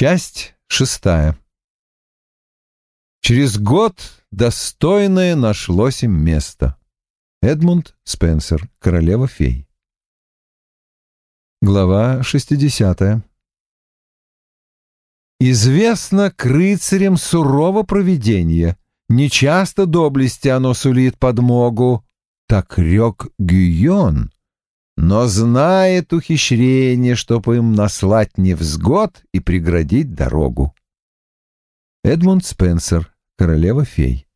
Часть шестая. Через год достойное нашлось им место. Эдмунд Спенсер, королева-фей. Глава шестидесятая. Известно к рыцарям сурово провидение, нечасто доблести оно сулит подмогу, так рек Гюйон, но знает ухищрение, чтобы им наслать невзгод и преградить дорогу. Эдмунд Спенсер, королева-фей.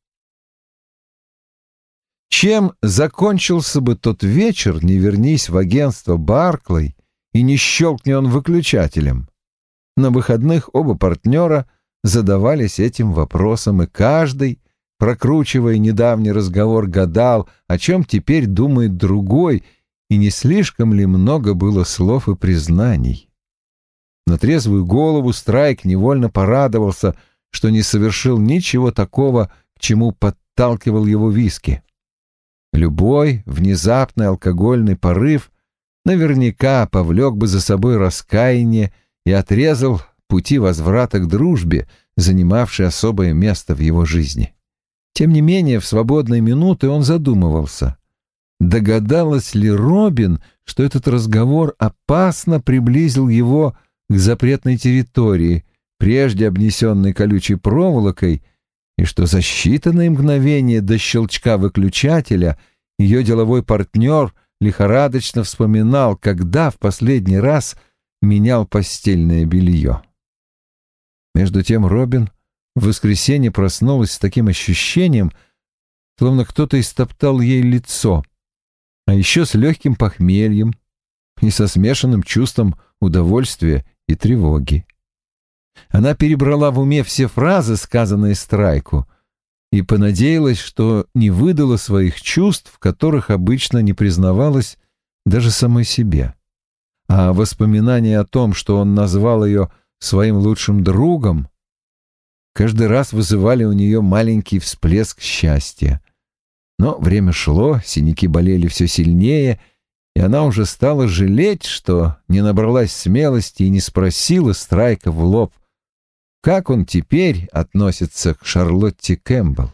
Чем закончился бы тот вечер, не вернись в агентство Барклey и не щелкни он выключателем? На выходных оба партнера задавались этим вопросом, и каждый, прокручивая недавний разговор, гадал, о чем теперь думает другой — и не слишком ли много было слов и признаний. На трезвую голову Страйк невольно порадовался, что не совершил ничего такого, к чему подталкивал его виски. Любой внезапный алкогольный порыв наверняка повлек бы за собой раскаяние и отрезал пути возврата к дружбе, занимавшей особое место в его жизни. Тем не менее, в свободные минуты он задумывался, Догадалась ли Робин, что этот разговор опасно приблизил его к запретной территории, прежде обнесенной колючей проволокой, и что за считанные мгновения до щелчка выключателя ее деловой партнер лихорадочно вспоминал, когда в последний раз менял постельное белье. Между тем Робин в воскресенье проснулась с таким ощущением, словно кто-то истоптал ей лицо — а еще с легким похмельем и со смешанным чувством удовольствия и тревоги. Она перебрала в уме все фразы, сказанные Страйку, и понадеялась, что не выдала своих чувств, которых обычно не признавалась даже самой себе. А воспоминания о том, что он назвал ее своим лучшим другом, каждый раз вызывали у нее маленький всплеск счастья. Но время шло, синяки болели все сильнее, и она уже стала жалеть, что не набралась смелости и не спросила Страйка в лоб, как он теперь относится к Шарлотте Кэмпбелл.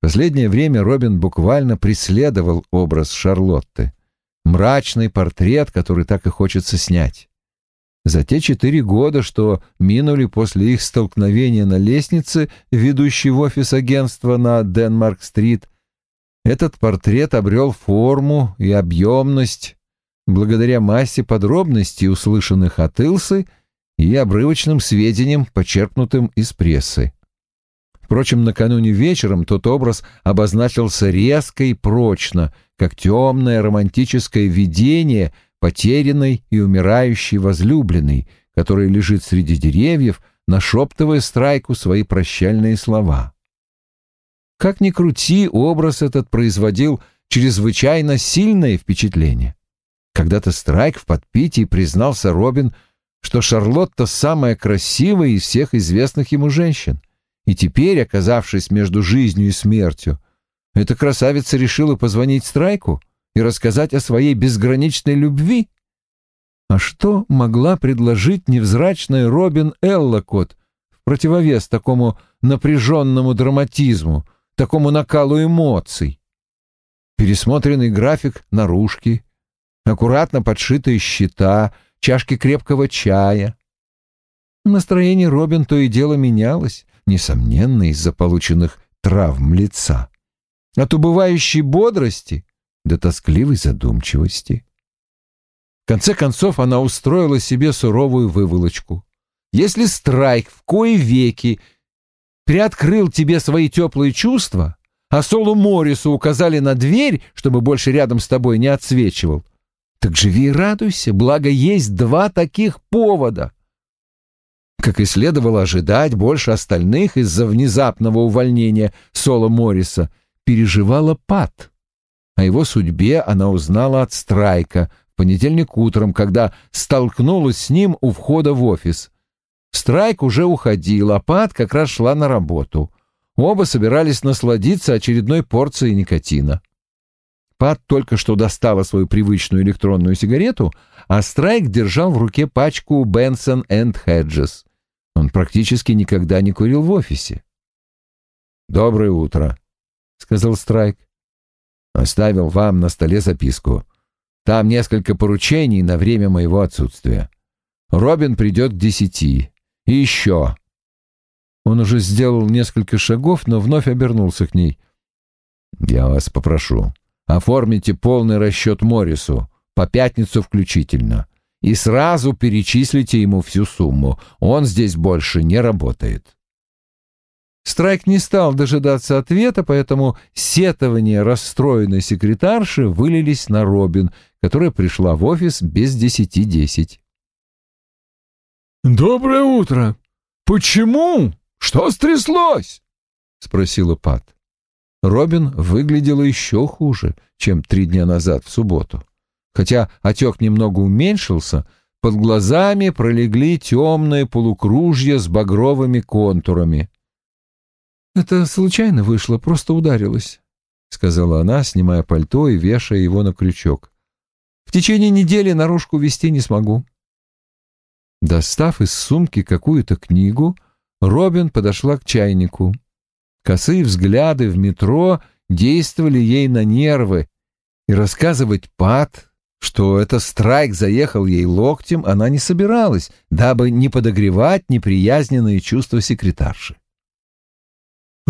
Последнее время Робин буквально преследовал образ Шарлотты, мрачный портрет, который так и хочется снять. За те четыре года, что минули после их столкновения на лестнице, ведущей в офис агентства на Денмарк-стрит, этот портрет обрел форму и объемность благодаря массе подробностей, услышанных от Илсы, и обрывочным сведениям, почерпнутым из прессы. Впрочем, накануне вечером тот образ обозначился резко и прочно, как темное романтическое видение — потерянной и умирающей возлюбленной, которая лежит среди деревьев, нашептывая страйку свои прощальные слова. Как ни крути, образ этот производил чрезвычайно сильное впечатление. Когда-то Страйк в подпитии признался Робин, что Шарлотта самая красивая из всех известных ему женщин. И теперь, оказавшись между жизнью и смертью, эта красавица решила позвонить Страйку и рассказать о своей безграничной любви? А что могла предложить невзрачная Робин Эллокот в противовес такому напряженному драматизму, такому накалу эмоций? Пересмотренный график наружки, аккуратно подшитые щита, чашки крепкого чая. Настроение Робин то и дело менялось, несомненно, из-за полученных травм лица. От убывающей бодрости до тоскливой задумчивости. В конце концов она устроила себе суровую выволочку. Если страйк в кои веки приоткрыл тебе свои теплые чувства, а Солу Моррису указали на дверь, чтобы больше рядом с тобой не отсвечивал, так живи и радуйся, благо есть два таких повода. Как и следовало ожидать, больше остальных из-за внезапного увольнения Соло Морриса переживала Пат. О его судьбе она узнала от Страйка в понедельник утром, когда столкнулась с ним у входа в офис. Страйк уже уходил, а Пат как раз шла на работу. Оба собирались насладиться очередной порцией никотина. Пат только что достала свою привычную электронную сигарету, а Страйк держал в руке пачку Бенсон энд Хеджес. Он практически никогда не курил в офисе. «Доброе утро», — сказал Страйк. «Оставил вам на столе записку. Там несколько поручений на время моего отсутствия. Робин придет к десяти. И еще». Он уже сделал несколько шагов, но вновь обернулся к ней. «Я вас попрошу, оформите полный расчет Моррису, по пятницу включительно, и сразу перечислите ему всю сумму. Он здесь больше не работает». Страйк не стал дожидаться ответа, поэтому сетования расстроенной секретарши вылились на Робин, которая пришла в офис без десяти десять. «Доброе утро! Почему? Что стряслось?» — спросила Пат. Робин выглядела еще хуже, чем три дня назад в субботу. Хотя отек немного уменьшился, под глазами пролегли темные полукружья с багровыми контурами. «Это случайно вышло, просто ударилась», — сказала она, снимая пальто и вешая его на крючок. «В течение недели наружку вести не смогу». Достав из сумки какую-то книгу, Робин подошла к чайнику. Косые взгляды в метро действовали ей на нервы, и рассказывать Пат, что это страйк заехал ей локтем, она не собиралась, дабы не подогревать неприязненные чувства секретарши.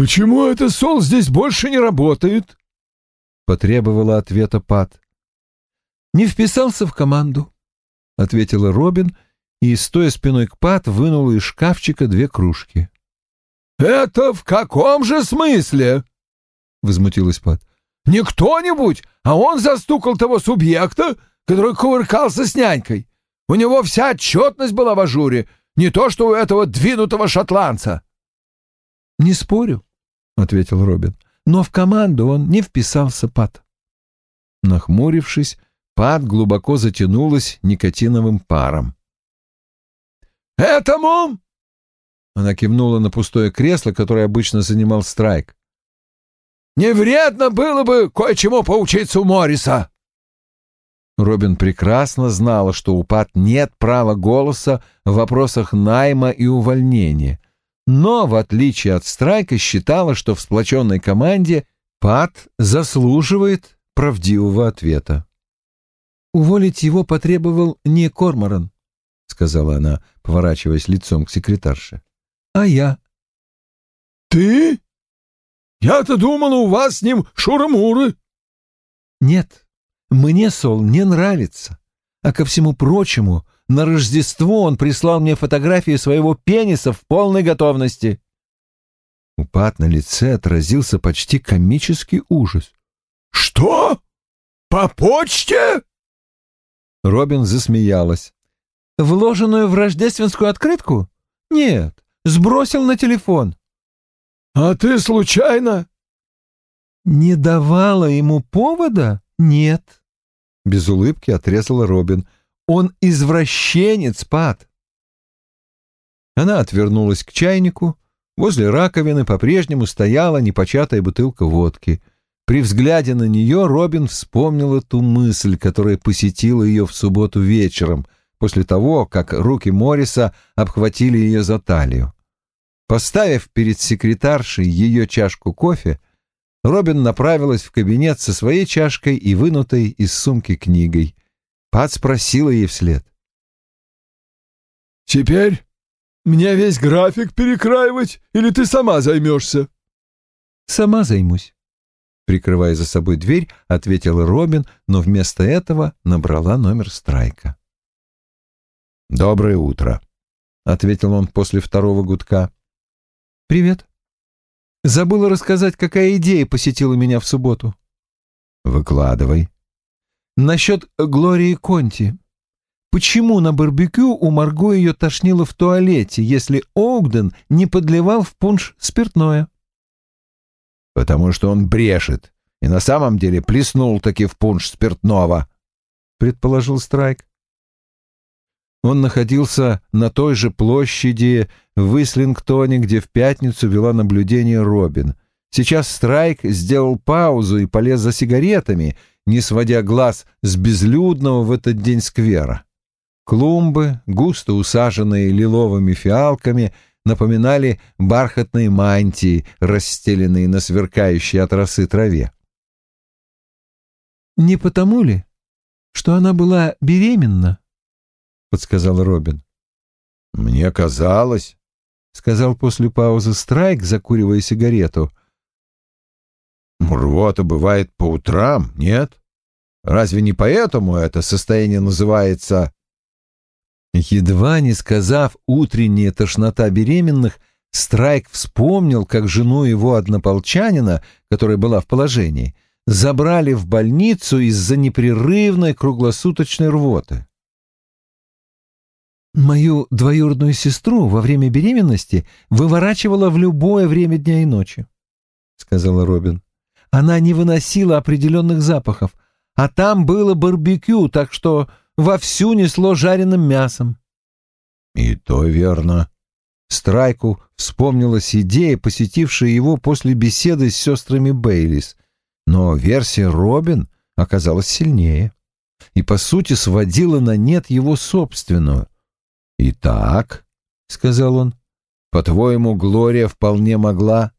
«Почему это сол здесь больше не работает?» — потребовала ответа Пат. «Не вписался в команду», — ответила Робин и, стоя спиной к Пат, вынула из шкафчика две кружки. «Это в каком же смысле?» — возмутилась Пат. «Не кто-нибудь, а он застукал того субъекта, который кувыркался с нянькой. У него вся отчетность была в ажуре, не то что у этого двинутого шотландца». «Не спорю», ответил Робин. Но в команду он не вписался, Пат. Нахмурившись, Пат глубоко затянулась никотиновым паром. «Этому?» Она кивнула на пустое кресло, которое обычно занимал Страйк. «Не вредно было бы кое-чему поучиться у Морриса!» Робин прекрасно знала, что у Пат нет права голоса в вопросах найма и увольнения, но, в отличие от Страйка, считала, что в сплоченной команде Пат заслуживает правдивого ответа. «Уволить его потребовал не Корморан», — сказала она, поворачиваясь лицом к секретарше, — «а я». «Ты? Я-то думала, у вас с ним шуры-муры». «Нет, мне Сол не нравится. А ко всему прочему, на Рождество он прислал мне фотографию своего пениса в полной готовности. У Пат на лице отразился почти комический ужас. «Что? По почте?» Робин засмеялась. «Вложенную в рождественскую открытку? Нет, сбросил на телефон». «А ты случайно?» «Не давала ему повода? Нет». Без улыбки отрезала Робин. Он извращенец, Пат. Она отвернулась к чайнику. Возле раковины по-прежнему стояла непочатая бутылка водки. При взгляде на нее Робин вспомнила ту мысль, которая посетила ее в субботу вечером, после того, как руки Морриса обхватили ее за талию. Поставив перед секретаршей ее чашку кофе, Робин направилась в кабинет со своей чашкой и вынутой из сумки книгой. Пат спросила ей вслед. «Теперь мне весь график перекраивать, или ты сама займешься?» «Сама займусь», — прикрывая за собой дверь, ответила Робин, но вместо этого набрала номер Страйка. «Доброе утро», — ответил он после второго гудка. «Привет. Забыла рассказать, какая идея посетила меня в субботу». «Выкладывай», Насчет Глории Конти. Почему на барбекю у Марго ее тошнило в туалете, если Оугден не подливал в пунш спиртное? Потому что он брешет и на самом деле плеснул таки в пунш спиртного, предположил Страйк. Он находился на той же площади в Ислингтоне, где в пятницу вела наблюдение Робин. Сейчас Страйк сделал паузу и полез за сигаретами, не сводя глаз с безлюдного в этот день сквера. Клумбы, густо усаженные лиловыми фиалками, напоминали бархатные мантии, расстеленные на сверкающей от росы траве. «Не потому ли, что она была беременна?» — подсказал Робин. «Мне казалось», — сказал после паузы Страйк, закуривая сигарету. «Рвота бывает по утрам, нет? Разве не поэтому это состояние называется...» Едва не сказав «утренняя тошнота беременных», Страйк вспомнил, как жену его однополчанина, которая была в положении, забрали в больницу из-за непрерывной круглосуточной рвоты. Мою двоюродную сестру во время беременности выворачивала в любое время дня и ночи, — сказала Робин. Она не выносила определенных запахов, а там было барбекю, так что вовсю несло жареным мясом. И то верно. Страйку вспомнилась идея, посетившая его после беседы с сестрами Бейлис, но версия Робин оказалась сильнее и, по сути, сводила на нет его собственную. «Итак», — сказал он, — «по-твоему, Глория вполне могла...»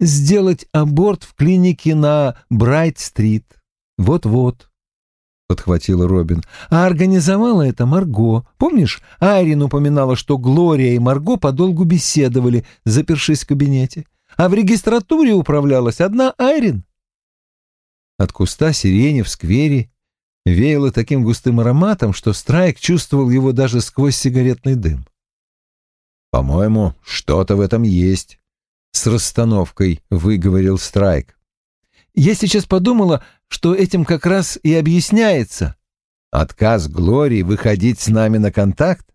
«Сделать аборт в клинике на Брайт-стрит. Вот-вот», — подхватила Робин. «А организовала это Марго. Помнишь, Айрин упоминала, что Глория и Марго подолгу беседовали, запершись в кабинете, а в регистратуре управлялась одна Айрин?» От куста сирени в сквере веяло таким густым ароматом, что Страйк чувствовал его даже сквозь сигаретный дым. «По-моему, что-то в этом есть», — с расстановкой выговорил Страйк. «Я сейчас подумала, что этим как раз и объясняется». «Отказ Глории выходить с нами на контакт?»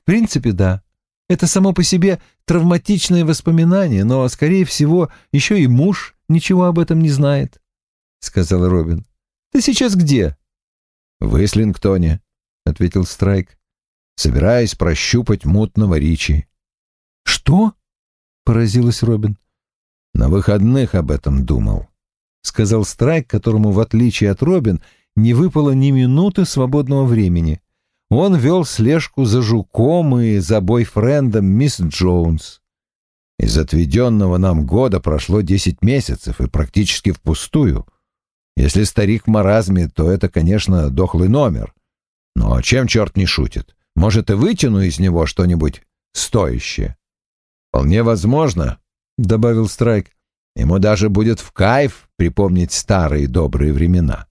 «В принципе, да. Это само по себе травматичное воспоминание, но, скорее всего, еще и муж ничего об этом не знает», — сказал Робин. Ты сейчас где?» «В Ислингтоне», — ответил Страйк. «Собираюсь прощупать мутного Ричи». «Что?» — поразилась Робин. «На выходных об этом думал», — сказал Страйк, которому, в отличие от Робин, не выпало ни минуты свободного времени. Он вел слежку за жуком и за бойфрендом мисс Джонс. Из отведенного нам года прошло десять месяцев, и практически впустую — если старик в маразме, то это, конечно, дохлый номер. Но чем черт не шутит? Может, и вытяну из него что-нибудь стоящее? Вполне возможно, — добавил Страйк. Ему даже будет в кайф припомнить старые добрые времена.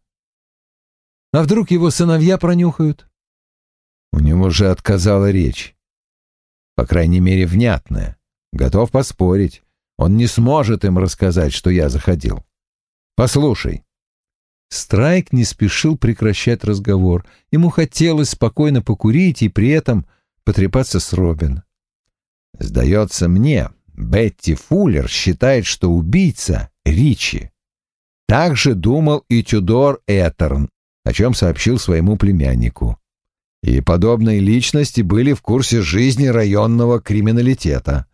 А вдруг его сыновья пронюхают? У него же отказала речь. По крайней мере, внятная. Готов поспорить. Он не сможет им рассказать, что я заходил. Послушай, Страйк не спешил прекращать разговор. Ему хотелось спокойно покурить и при этом потрепаться с Робин. «Сдается мне, Бетти Фуллер считает, что убийца — Ричи. Так же думал и Тюдор Этерн, о чем сообщил своему племяннику. И подобные личности были в курсе жизни районного криминалитета.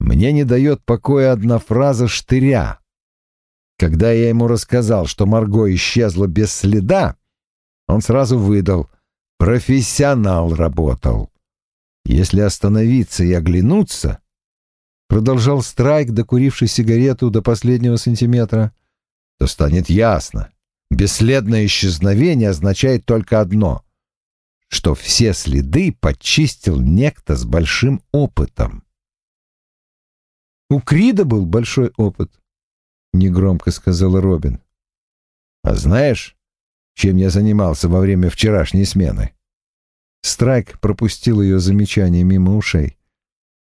Мне не дает покоя одна фраза штыря, когда я ему рассказал, что Марго исчезла без следа, он сразу выдал «профессионал работал». Если остановиться и оглянуться, продолжал Страйк, докуривший сигарету до последнего сантиметра, то станет ясно. Бесследное исчезновение означает только одно — что все следы почистил некто с большим опытом. У Крида был большой опыт. — негромко сказал Робин. «А знаешь, чем я занимался во время вчерашней смены?» Страйк пропустил ее замечание мимо ушей.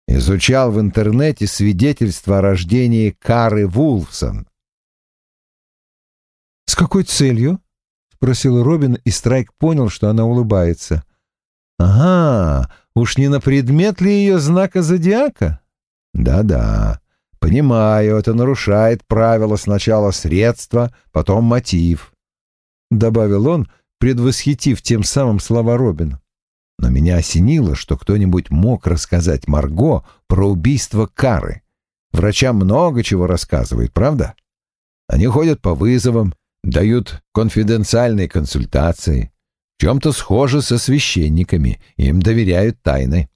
«Изучал в интернете свидетельство о рождении Кары Вулфсон». «С какой целью?» — спросил Робин, и Страйк понял, что она улыбается. «Ага, уж не на предмет ли ее знака зодиака?» «Да-да». Понимаю, это нарушает правила сначала средства, потом мотив, — добавил он, предвосхитив тем самым слова Робина. Но меня осенило, что кто-нибудь мог рассказать Марго про убийство Кары. Врачам много чего рассказывают, правда? Они ходят по вызовам, Дают конфиденциальные консультации. В чем-то схожи со священниками, им доверяют тайны.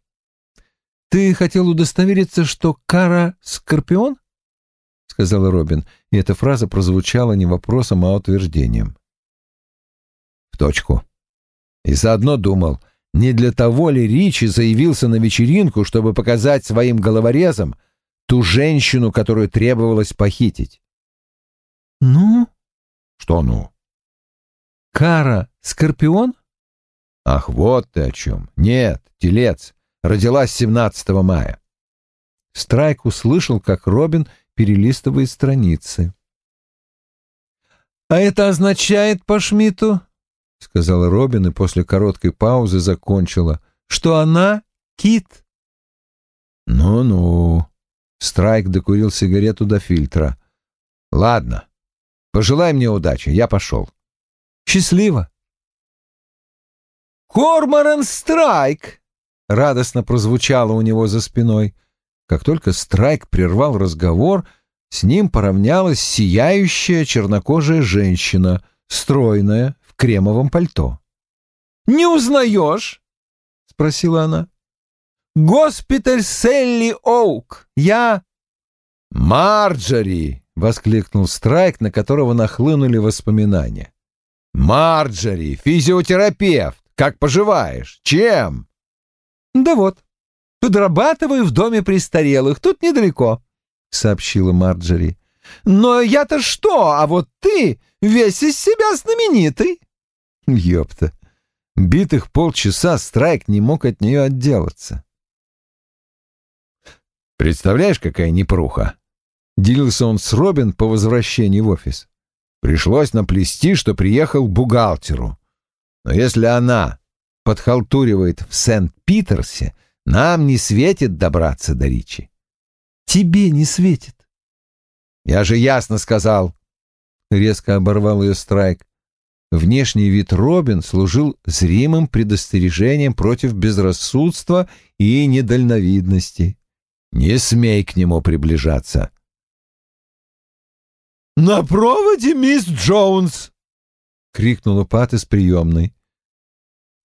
«Ты хотел удостовериться, что Кара — Скорпион?» — сказал Робин, и эта фраза прозвучала не вопросом, а утверждением. «В точку. И заодно думал, не для того ли Ричи заявился на вечеринку, чтобы показать своим головорезам ту женщину, которую требовалось похитить?» «Ну?» «Что «ну»?» «Кара — Скорпион?» «Ах, вот ты о чем. Нет, телец родилась 17 мая. Страйк услышал, как Робин перелистывает страницы. «А это означает по Шмидту, — сказала Робин и после короткой паузы закончила, — что она кит». «Ну-ну», — Страйк докурил сигарету до фильтра. «Ладно, пожелай мне удачи, я пошел». «Счастливо». «Корморан Страйк!» радостно прозвучало у него за спиной. Как только Страйк прервал разговор, с ним поравнялась сияющая чернокожая женщина, стройная, кремовом пальто. «Не узнаешь?» — спросила она. «Госпиталь Селли Оук. Я...» «Марджори!» — воскликнул Страйк, на которого нахлынули воспоминания. «Марджори, физиотерапевт! Как поживаешь? Чем?» «Да вот, подрабатываю в доме престарелых, тут недалеко», — сообщила Марджери. «Но я-то что, а вот ты весь из себя знаменитый». Ёпта. Битых полчаса Страйк не мог от нее отделаться. «Представляешь, какая непруха?» — делился он с Робин по возвращении в офис. «Пришлось наплести, что приехал к бухгалтеру. Но если она подхалтуривает в Сент-Питерсе, нам не светит добраться до Ричи. Тебе не светит. Я же ясно сказал. Резко оборвал ее Страйк. Внешний вид Робин служил зримым предостережением против безрассудства и недальновидности. Не смей к нему приближаться. «На проводе мисс Джонс!» — крикнула Пат из приемной.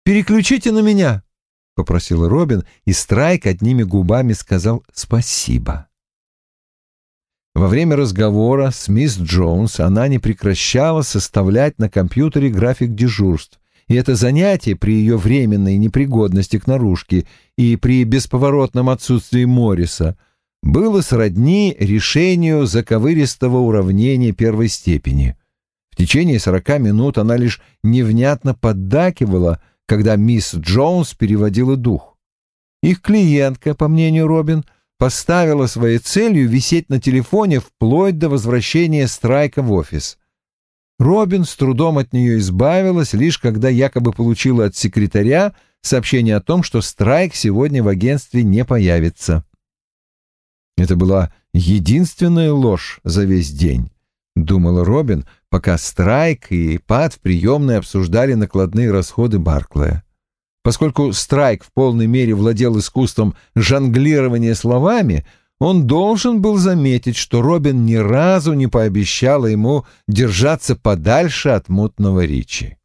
«Переключите на меня», — попросил Робин, и Страйк одними губами сказал «спасибо». Во время разговора с мисс Джонс она не прекращала составлять на компьютере график дежурств, и это занятие при ее временной непригодности к наружке и при бесповоротном отсутствии Морриса было сродни решению заковыристого уравнения первой степени. В течение сорока минут она лишь невнятно поддакивала — когда мисс Джонс переводила дух. Их клиентка, по мнению Робин, поставила своей целью висеть на телефоне вплоть до возвращения Страйка в офис. Робин с трудом от нее избавилась, лишь когда якобы получила от секретаря сообщение о том, что Страйк сегодня в агентстве не появится. Это была единственная ложь за весь день, думала Робин, пока Страйк и Пат в приемной обсуждали накладные расходы Барклая. Поскольку Страйк в полной мере владел искусством жонглирования словами, он должен был заметить, что Робин ни разу не пообещала ему держаться подальше от мутного Ричи.